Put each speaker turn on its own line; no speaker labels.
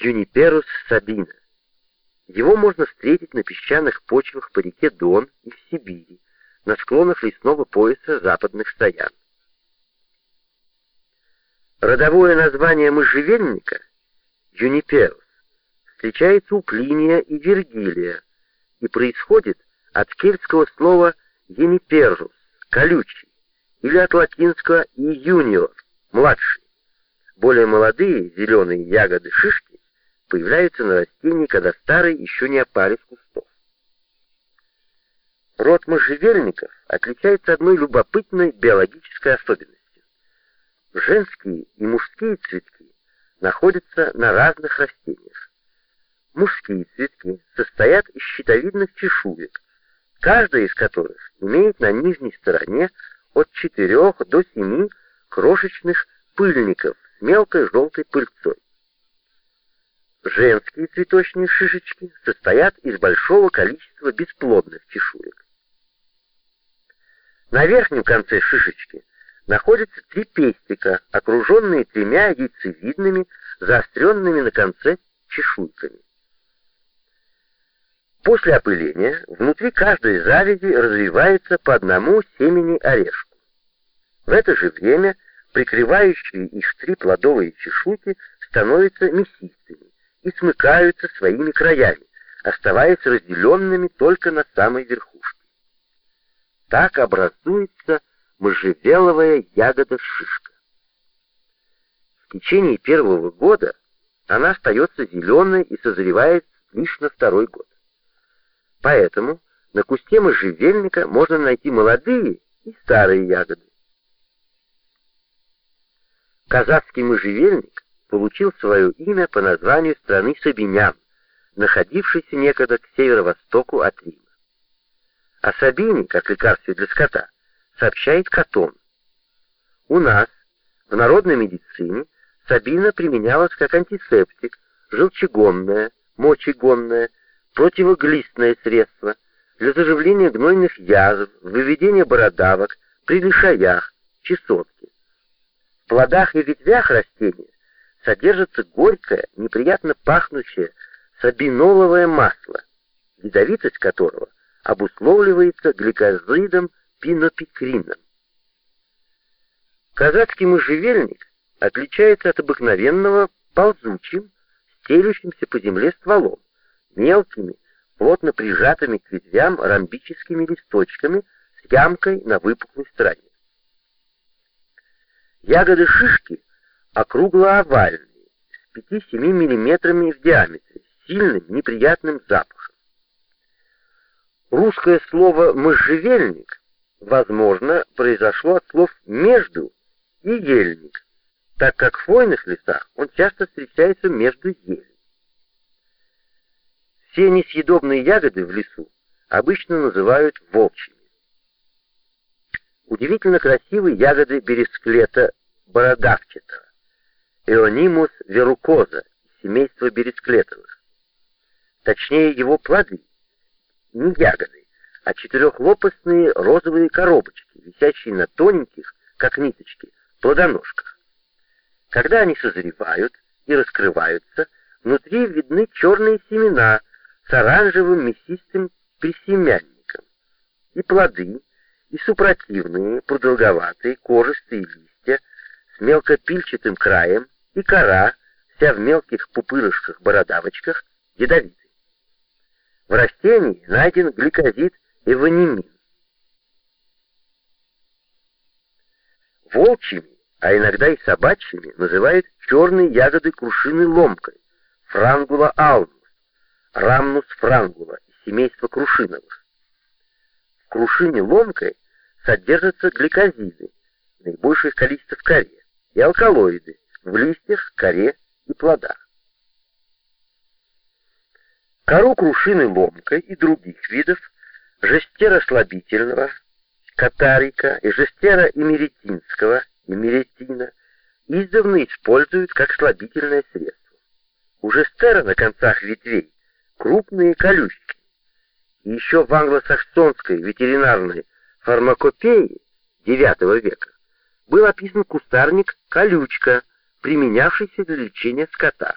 Юниперус сабина. Его можно встретить на песчаных почвах по реке Дон и в Сибири, на склонах лесного пояса западных стоян. Родовое название можжевельника — юниперус встречается у Плиния и Вергилия и происходит от кельтского слова «юниперус» — колючий, или от латинского «июниор» — младший. Более молодые зеленые ягоды шишки появляются на растении, когда старые еще не опали с кустов. Род можжевельников отличается одной любопытной биологической особенностью. Женские и мужские цветки находятся на разных растениях. Мужские цветки состоят из щитовидных чешуек, каждая из которых имеет на нижней стороне от 4 до 7 крошечных пыльников с мелкой желтой пыльцой. Женские цветочные шишечки состоят из большого количества бесплодных чешуек. На верхнем конце шишечки находятся три пестика, окруженные тремя яйцевидными, заостренными на конце чешуйками. После опыления внутри каждой завязи развивается по одному семени орешку. В это же время прикрывающие их три плодовые чешуйки становятся мясистыми и смыкаются своими краями, оставаясь разделенными только на самой верхушке. Так образуется можжевеловая ягода-шишка. В течение первого года она остается зеленой и созревает лишь на второй год. Поэтому на кусте можжевельника можно найти молодые и старые ягоды. Казахский можжевельник получил свое имя по названию страны Сабинян, находившейся некогда к северо-востоку от Рима. О Сабине, как лекарстве для скота, сообщает Катон. У нас, в народной медицине, Сабина применялась как антисептик, желчегонное, мочегонное, противоглистное средство для заживления гнойных язв, выведения бородавок, при лишаях, чесотки. В плодах и ветвях растения содержится горькое, неприятно пахнущее сабиноловое масло, ядовитость которого обусловливается гликозидом пинопикрином. Казацкий можжевельник отличается от обыкновенного ползучим, стелющимся по земле стволом, мелкими, плотно прижатыми к ветвям ромбическими листочками с ямкой на выпуклой стороне. Ягоды шишки округло-овальные, с 5-7 мм в диаметре, с сильным неприятным запахом. Русское слово «можжевельник» возможно, произошло от слов «между» и «ельник», так как в хвойных лесах он часто встречается между елей. Все несъедобные ягоды в лесу обычно называют волчьими. Удивительно красивые ягоды бересклета бородавчатого, Эонимус верукоза, семейства бересклетовых. Точнее, его плоды, не ягоды, а четырехлопастные розовые коробочки, висящие на тоненьких, как ниточки, плодоножках. Когда они созревают и раскрываются, внутри видны черные семена с оранжевым мясистым присемянником. И плоды, и супротивные, продолговатые, кожистые листья с мелкопильчатым краем, и кора, вся в мелких пупырышках-бородавочках, ядовиты. В растении найден гликозид эванимин. Волчьими, а иногда и собачьими, называют черные ягоды крушины ломкой, франгула алмус, рамнус франгула, семейство крушиновых. В крушине ломкой содержатся гликозиды, наибольшее количество в коре, и алкалоиды в листьях, коре и плодах. Кору крушины ломкой и других видов жестера слабительного, катарика и жестера имеретинского, имеретина, издавна используют как слабительное средство. У жестера на концах ветвей крупные колючки. И еще в англосаксонской ветеринарной фармакопее IX века был описан кустарник колючка, применявшийся для лечения скота.